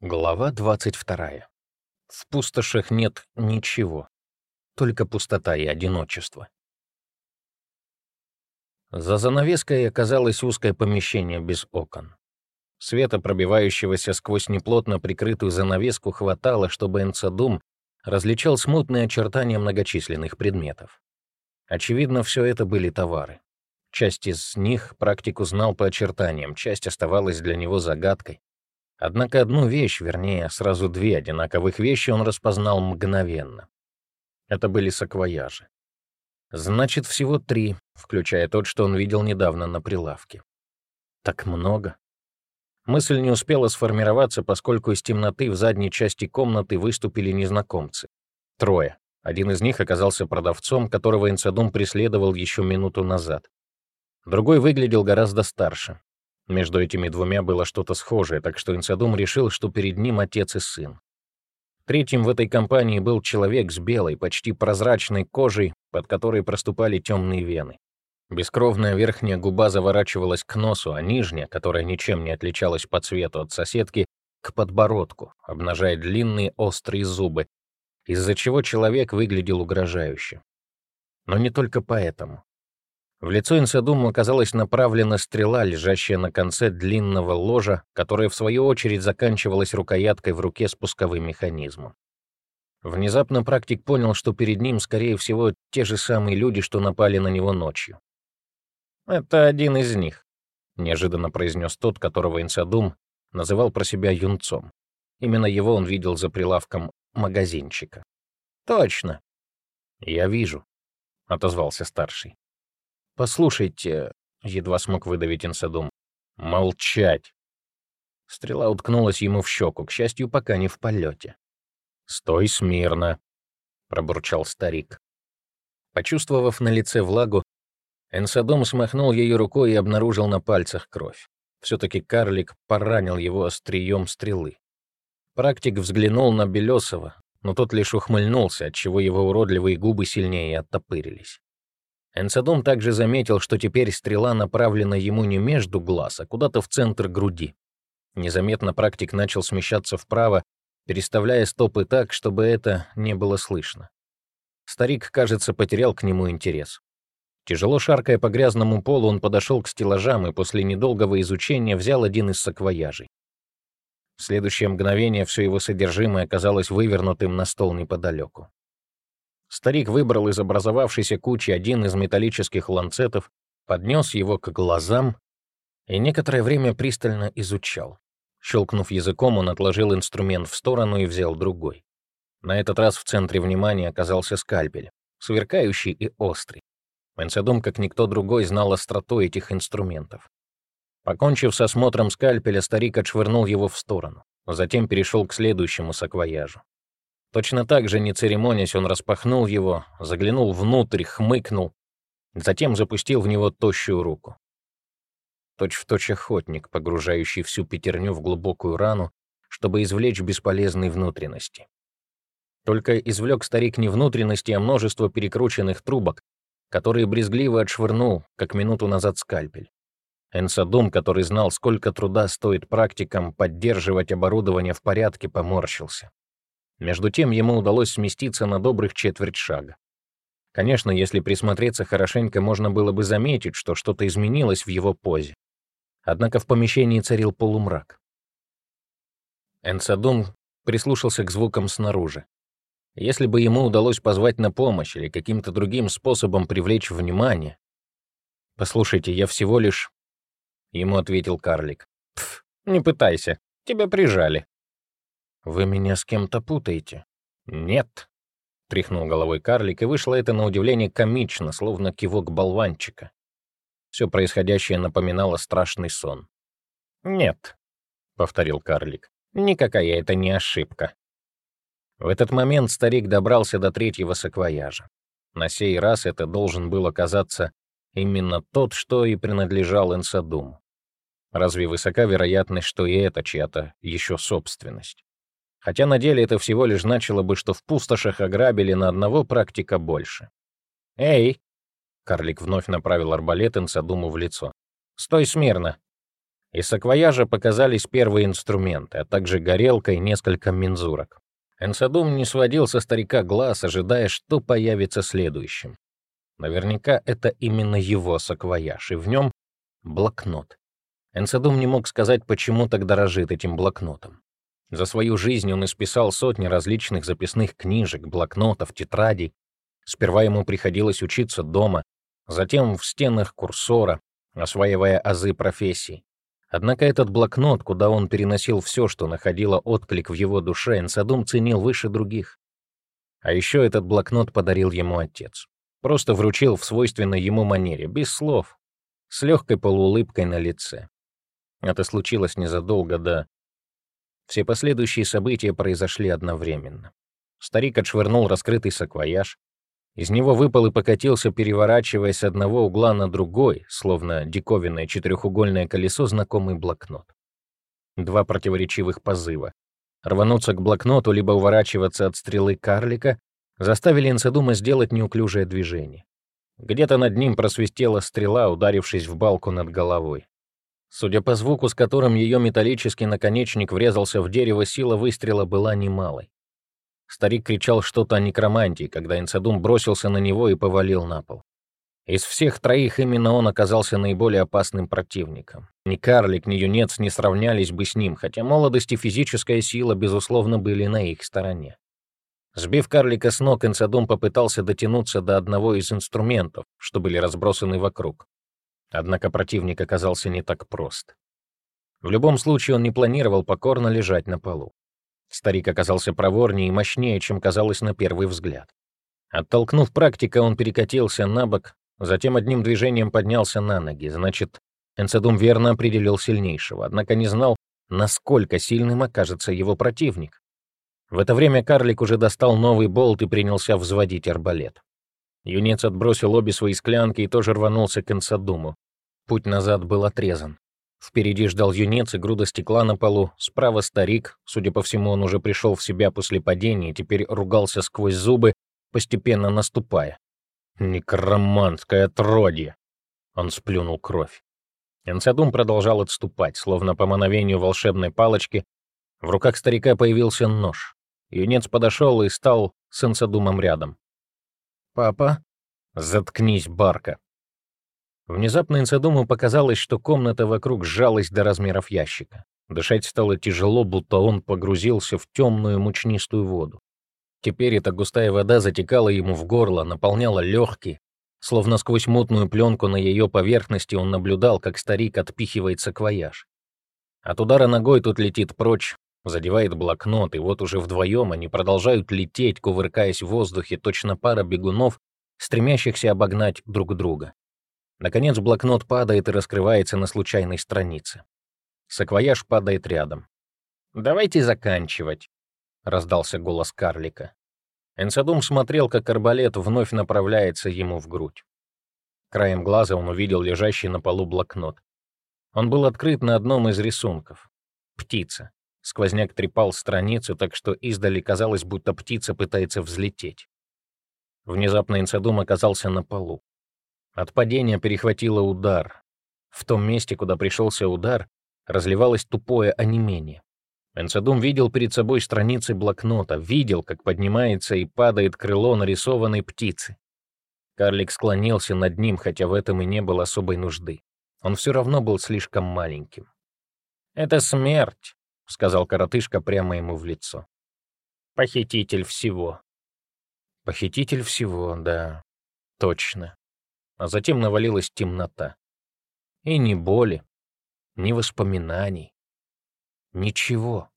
Глава 22. В пустошах нет ничего, только пустота и одиночество. За занавеской оказалось узкое помещение без окон. Света, пробивающегося сквозь неплотно прикрытую занавеску, хватало, чтобы Энцадум различал смутные очертания многочисленных предметов. Очевидно, все это были товары. Часть из них практик узнал по очертаниям, часть оставалась для него загадкой. Однако одну вещь, вернее, сразу две одинаковых вещи он распознал мгновенно. Это были саквояжи. Значит, всего три, включая тот, что он видел недавно на прилавке. Так много. Мысль не успела сформироваться, поскольку из темноты в задней части комнаты выступили незнакомцы. Трое. Один из них оказался продавцом, которого Инцадум преследовал еще минуту назад. Другой выглядел гораздо старше. Между этими двумя было что-то схожее, так что Инсадум решил, что перед ним отец и сын. Третьим в этой компании был человек с белой, почти прозрачной кожей, под которой проступали темные вены. Бескровная верхняя губа заворачивалась к носу, а нижняя, которая ничем не отличалась по цвету от соседки, к подбородку, обнажая длинные острые зубы, из-за чего человек выглядел угрожающе. Но не только поэтому. В лицо Инсадуму оказалась направлена стрела, лежащая на конце длинного ложа, которая в свою очередь заканчивалась рукояткой в руке спусковым механизмом. Внезапно практик понял, что перед ним, скорее всего, те же самые люди, что напали на него ночью. «Это один из них», — неожиданно произнес тот, которого Инсадум называл про себя юнцом. Именно его он видел за прилавком магазинчика. «Точно». «Я вижу», — отозвался старший. «Послушайте», — едва смог выдавить инсадум. «Молчать!» Стрела уткнулась ему в щеку, к счастью, пока не в полете. «Стой смирно», — пробурчал старик. Почувствовав на лице влагу, Энсадом смахнул ее рукой и обнаружил на пальцах кровь. Все-таки карлик поранил его острием стрелы. Практик взглянул на Белесова, но тот лишь ухмыльнулся, отчего его уродливые губы сильнее оттопырились. Энсадум также заметил, что теперь стрела направлена ему не между глаз, а куда-то в центр груди. Незаметно практик начал смещаться вправо, переставляя стопы так, чтобы это не было слышно. Старик, кажется, потерял к нему интерес. Тяжело шаркая по грязному полу, он подошел к стеллажам и после недолгого изучения взял один из саквояжей. В следующее мгновение все его содержимое оказалось вывернутым на стол неподалеку. Старик выбрал из образовавшейся кучи один из металлических ланцетов, поднес его к глазам и некоторое время пристально изучал. Щелкнув языком, он отложил инструмент в сторону и взял другой. На этот раз в центре внимания оказался скальпель, сверкающий и острый. Менседум, как никто другой, знал остроту этих инструментов. Покончив с осмотром скальпеля, старик отшвырнул его в сторону, затем перешел к следующему саквояжу. Точно так же, не церемонясь, он распахнул его, заглянул внутрь, хмыкнул, затем запустил в него тощую руку. Точь-в-точь охотник, погружающий всю пятерню в глубокую рану, чтобы извлечь бесполезные внутренности. Только извлек старик не внутренности, а множество перекрученных трубок, которые брезгливо отшвырнул, как минуту назад скальпель. Энсадум, который знал, сколько труда стоит практикам поддерживать оборудование в порядке, поморщился. Между тем ему удалось сместиться на добрых четверть шага. Конечно, если присмотреться хорошенько, можно было бы заметить, что что-то изменилось в его позе. Однако в помещении царил полумрак. Энсадун прислушался к звукам снаружи. Если бы ему удалось позвать на помощь или каким-то другим способом привлечь внимание... «Послушайте, я всего лишь...» Ему ответил карлик. «Пф, не пытайся, тебя прижали». «Вы меня с кем-то путаете?» «Нет», — тряхнул головой карлик, и вышло это на удивление комично, словно кивок болванчика. Все происходящее напоминало страшный сон. «Нет», — повторил карлик, — «никакая это не ошибка». В этот момент старик добрался до третьего саквояжа. На сей раз это должен был оказаться именно тот, что и принадлежал Энсадуму. Разве высока вероятность, что и это чья-то еще собственность? Хотя на деле это всего лишь значило бы, что в пустошах ограбили на одного практика больше. «Эй!» — карлик вновь направил арбалет Инсадуму в лицо. «Стой смирно!» Из саквояжа показались первые инструменты, а также горелка и несколько мензурок. Энсадум не сводил со старика глаз, ожидая, что появится следующим. Наверняка это именно его саквояж, и в нем блокнот. Энсадум не мог сказать, почему так дорожит этим блокнотом. За свою жизнь он исписал сотни различных записных книжек, блокнотов, тетрадей. Сперва ему приходилось учиться дома, затем в стенах курсора, осваивая азы профессий. Однако этот блокнот, куда он переносил все, что находило отклик в его душе, Энсадум ценил выше других. А еще этот блокнот подарил ему отец. Просто вручил в свойственной ему манере, без слов, с легкой полуулыбкой на лице. Это случилось незадолго до... Все последующие события произошли одновременно. Старик отшвырнул раскрытый саквояж, из него выпал и покатился, переворачиваясь с одного угла на другой, словно диковинное четырехугольное колесо, знакомый блокнот. Два противоречивых позыва. Рвануться к блокноту, либо уворачиваться от стрелы карлика, заставили Инсадума сделать неуклюжее движение. Где-то над ним просвистела стрела, ударившись в балку над головой. Судя по звуку, с которым ее металлический наконечник врезался в дерево, сила выстрела была немалой. Старик кричал что-то о некромантии, когда Инцедум бросился на него и повалил на пол. Из всех троих именно он оказался наиболее опасным противником. Ни карлик, ни юнец не сравнялись бы с ним, хотя молодость и физическая сила, безусловно, были на их стороне. Сбив карлика с ног, Инцедум попытался дотянуться до одного из инструментов, что были разбросаны вокруг. Однако противник оказался не так прост. В любом случае он не планировал покорно лежать на полу. Старик оказался проворнее и мощнее, чем казалось на первый взгляд. Оттолкнув практика, он перекатился на бок, затем одним движением поднялся на ноги. Значит, Энцедум верно определил сильнейшего, однако не знал, насколько сильным окажется его противник. В это время карлик уже достал новый болт и принялся взводить арбалет. Юнец отбросил обе свои склянки и тоже рванулся к Энцедуму. Путь назад был отрезан. Впереди ждал юнец и груда стекла на полу, справа старик, судя по всему, он уже пришел в себя после падения и теперь ругался сквозь зубы, постепенно наступая. «Некроманское отродье!» Он сплюнул кровь. Энсадум продолжал отступать, словно по мановению волшебной палочки. В руках старика появился нож. Юнец подошел и стал с Энсадумом рядом. «Папа?» «Заткнись, Барка!» Внезапно Инцедуму показалось, что комната вокруг сжалась до размеров ящика. Дышать стало тяжело, будто он погрузился в темную мучнистую воду. Теперь эта густая вода затекала ему в горло, наполняла легкие. Словно сквозь мутную пленку на ее поверхности он наблюдал, как старик отпихивает саквояж. От удара ногой тут летит прочь, задевает блокнот, и вот уже вдвоем они продолжают лететь, кувыркаясь в воздухе, точно пара бегунов, стремящихся обогнать друг друга. Наконец блокнот падает и раскрывается на случайной странице. Саквояж падает рядом. «Давайте заканчивать», — раздался голос карлика. Энсадум смотрел, как арбалет вновь направляется ему в грудь. Краем глаза он увидел лежащий на полу блокнот. Он был открыт на одном из рисунков. Птица. Сквозняк трепал страницу, так что издали казалось, будто птица пытается взлететь. Внезапно Инсадум оказался на полу. От падения перехватило удар. В том месте, куда пришелся удар, разливалось тупое онемение. Энцедум видел перед собой страницы блокнота, видел, как поднимается и падает крыло нарисованной птицы. Карлик склонился над ним, хотя в этом и не было особой нужды. Он все равно был слишком маленьким. «Это смерть», — сказал коротышка прямо ему в лицо. «Похититель всего». «Похититель всего, да, точно а затем навалилась темнота. И ни боли, ни воспоминаний. Ничего.